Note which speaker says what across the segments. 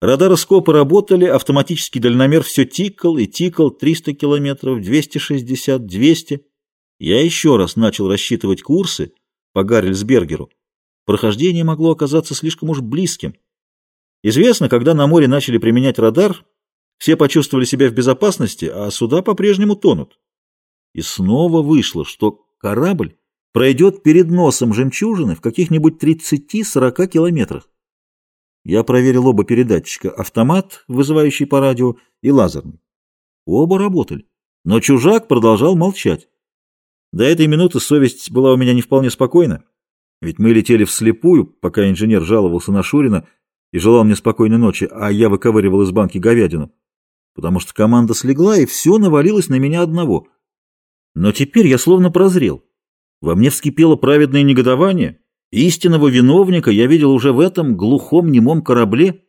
Speaker 1: Радароскопы работали, автоматический дальномер все тикал и тикал 300 километров, 260, 200. Я еще раз начал рассчитывать курсы по Гаррельсбергеру. Прохождение могло оказаться слишком уж близким. Известно, когда на море начали применять радар, все почувствовали себя в безопасности, а суда по-прежнему тонут. И снова вышло, что корабль пройдет перед носом жемчужины в каких-нибудь 30-40 километрах. Я проверил оба передатчика, автомат, вызывающий по радио, и лазерный. Оба работали, но чужак продолжал молчать. До этой минуты совесть была у меня не вполне спокойна, ведь мы летели вслепую, пока инженер жаловался на Шурина и желал мне спокойной ночи, а я выковыривал из банки говядину, потому что команда слегла, и все навалилось на меня одного. Но теперь я словно прозрел. Во мне вскипело праведное негодование. Истинного виновника я видел уже в этом глухом немом корабле,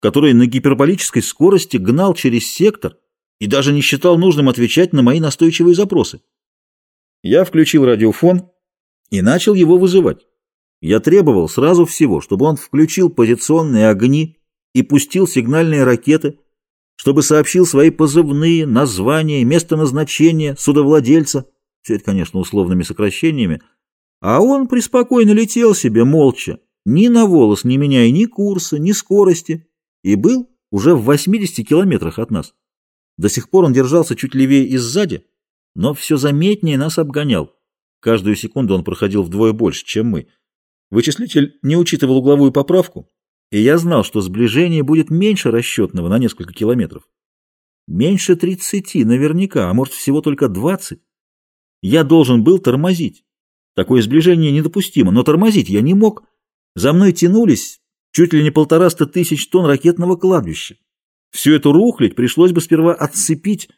Speaker 1: который на гиперболической скорости гнал через сектор и даже не считал нужным отвечать на мои настойчивые запросы. Я включил радиофон и начал его вызывать. Я требовал сразу всего, чтобы он включил позиционные огни и пустил сигнальные ракеты, чтобы сообщил свои позывные, названия, место назначения, судовладельца, все это, конечно, условными сокращениями, а он преспокойно летел себе молча, ни на волос не меняя ни курса, ни скорости, и был уже в 80 километрах от нас. До сих пор он держался чуть левее и сзади, но все заметнее нас обгонял. Каждую секунду он проходил вдвое больше, чем мы. Вычислитель не учитывал угловую поправку, и я знал, что сближение будет меньше расчетного на несколько километров. Меньше 30 наверняка, а может всего только 20. Я должен был тормозить. Такое сближение недопустимо, но тормозить я не мог. За мной тянулись чуть ли не полтораста тысяч тонн ракетного кладбища. Всю эту рухлядь пришлось бы сперва отцепить.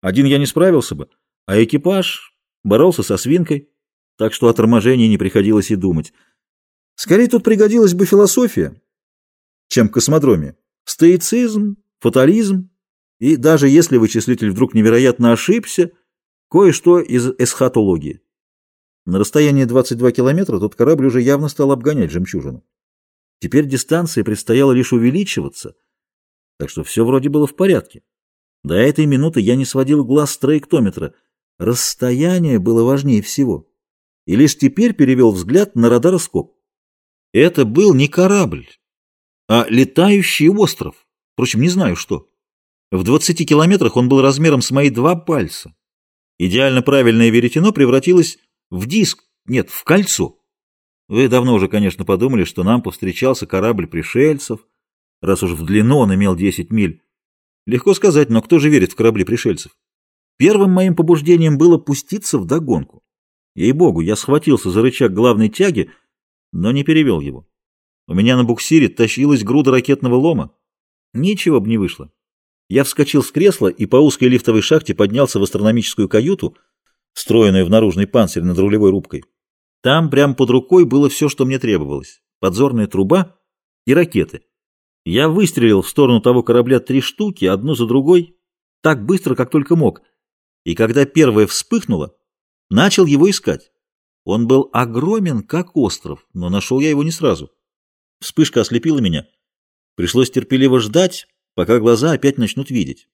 Speaker 1: Один я не справился бы, а экипаж боролся со свинкой, так что о торможении не приходилось и думать. Скорее тут пригодилась бы философия, чем космодроме. Стоицизм, фатализм, и даже если вычислитель вдруг невероятно ошибся, кое-что из эсхатологии. На расстоянии 22 километра тот корабль уже явно стал обгонять жемчужину. Теперь дистанции предстояло лишь увеличиваться, так что все вроде было в порядке. До этой минуты я не сводил глаз с траектометра. Расстояние было важнее всего. И лишь теперь перевел взгляд на радароскоп. Это был не корабль, а летающий остров. Впрочем, не знаю что. В 20 километрах он был размером с мои два пальца. Идеально правильное веретено превратилось в диск, нет, в кольцо. Вы давно уже, конечно, подумали, что нам повстречался корабль пришельцев, раз уж в длину он имел 10 миль. Легко сказать, но кто же верит в корабли пришельцев? Первым моим побуждением было пуститься в догонку. Ей-богу, я схватился за рычаг главной тяги, но не перевел его. У меня на буксире тащилась груда ракетного лома. Ничего бы не вышло. Я вскочил с кресла и по узкой лифтовой шахте поднялся в астрономическую каюту, встроенную в наружный панцирь над рулевой рубкой. Там прямо под рукой было все, что мне требовалось. Подзорная труба и ракеты. Я выстрелил в сторону того корабля три штуки, одну за другой, так быстро, как только мог. И когда первая вспыхнула, начал его искать. Он был огромен, как остров, но нашел я его не сразу. Вспышка ослепила меня. Пришлось терпеливо ждать, пока глаза опять начнут видеть.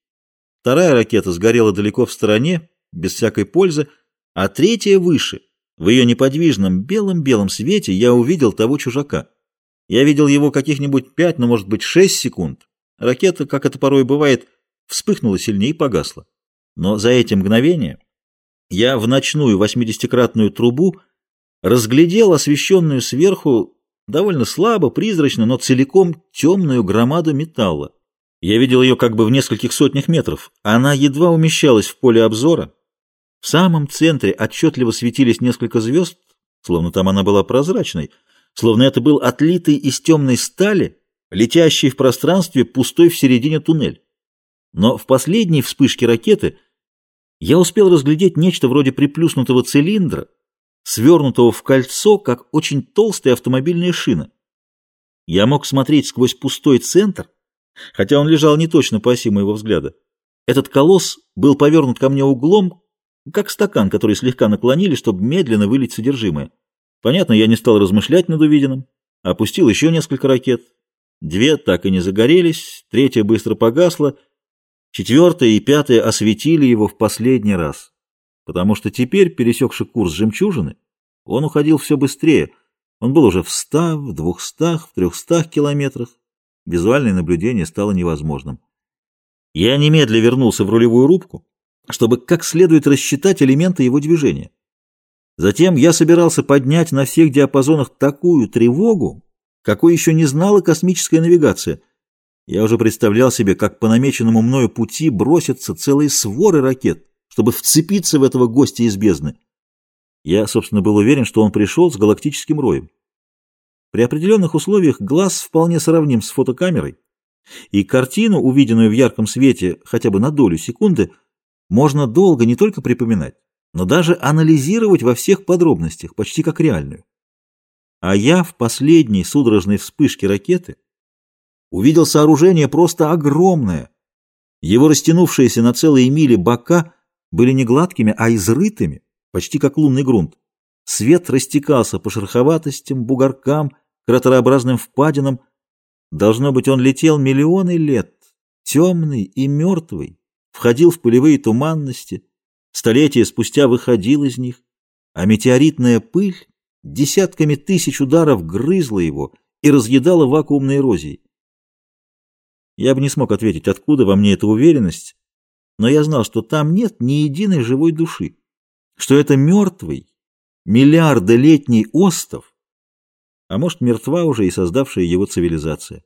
Speaker 1: Вторая ракета сгорела далеко в стороне, без всякой пользы, а третья выше. В ее неподвижном белом-белом свете я увидел того чужака. Я видел его каких-нибудь пять, ну, может быть, шесть секунд. Ракета, как это порой бывает, вспыхнула сильнее и погасла. Но за эти мгновения я в ночную восьмидесятикратную трубу разглядел освещенную сверху довольно слабо, призрачно, но целиком темную громаду металла. Я видел ее как бы в нескольких сотнях метров. Она едва умещалась в поле обзора. В самом центре отчетливо светились несколько звезд, словно там она была прозрачной, словно это был отлитый из темной стали, летящий в пространстве пустой в середине туннель. Но в последней вспышке ракеты я успел разглядеть нечто вроде приплюснутого цилиндра, свернутого в кольцо, как очень толстая автомобильная шина. Я мог смотреть сквозь пустой центр, хотя он лежал не точно по оси моего взгляда. Этот колосс был повернут ко мне углом, как стакан, который слегка наклонили, чтобы медленно вылить содержимое. Понятно, я не стал размышлять над увиденным, опустил еще несколько ракет. Две так и не загорелись, третья быстро погасла, четвертая и пятая осветили его в последний раз, потому что теперь, пересекший курс жемчужины, он уходил все быстрее. Он был уже в ста, в двухстах, в трехстах километрах. Визуальное наблюдение стало невозможным. Я немедля вернулся в рулевую рубку, чтобы как следует рассчитать элементы его движения. Затем я собирался поднять на всех диапазонах такую тревогу, какой еще не знала космическая навигация. Я уже представлял себе, как по намеченному мною пути бросятся целые своры ракет, чтобы вцепиться в этого гостя из бездны. Я, собственно, был уверен, что он пришел с галактическим роем. При определенных условиях глаз вполне сравним с фотокамерой, и картину, увиденную в ярком свете хотя бы на долю секунды, можно долго не только припоминать, но даже анализировать во всех подробностях, почти как реальную. А я в последней судорожной вспышке ракеты увидел сооружение просто огромное. Его растянувшиеся на целые мили бока были не гладкими, а изрытыми, почти как лунный грунт. Свет растекался по шероховатостям, бугоркам, кратерообразным впадинам. Должно быть, он летел миллионы лет, темный и мертвый, входил в пылевые туманности, столетия спустя выходил из них, а метеоритная пыль десятками тысяч ударов грызла его и разъедала вакуумной эрозией. Я бы не смог ответить, откуда во мне эта уверенность, но я знал, что там нет ни единой живой души, что это мертвый, миллиардолетний остов, а может, мертва уже и создавшая его цивилизация.